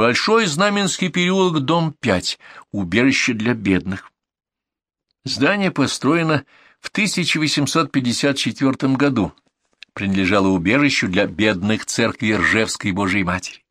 Большой Знаменский переулок, дом 5, убежище для бедных. Здание построено в 1854 году, принадлежало убежищу для бедных церкви Ржевской Божией Матери.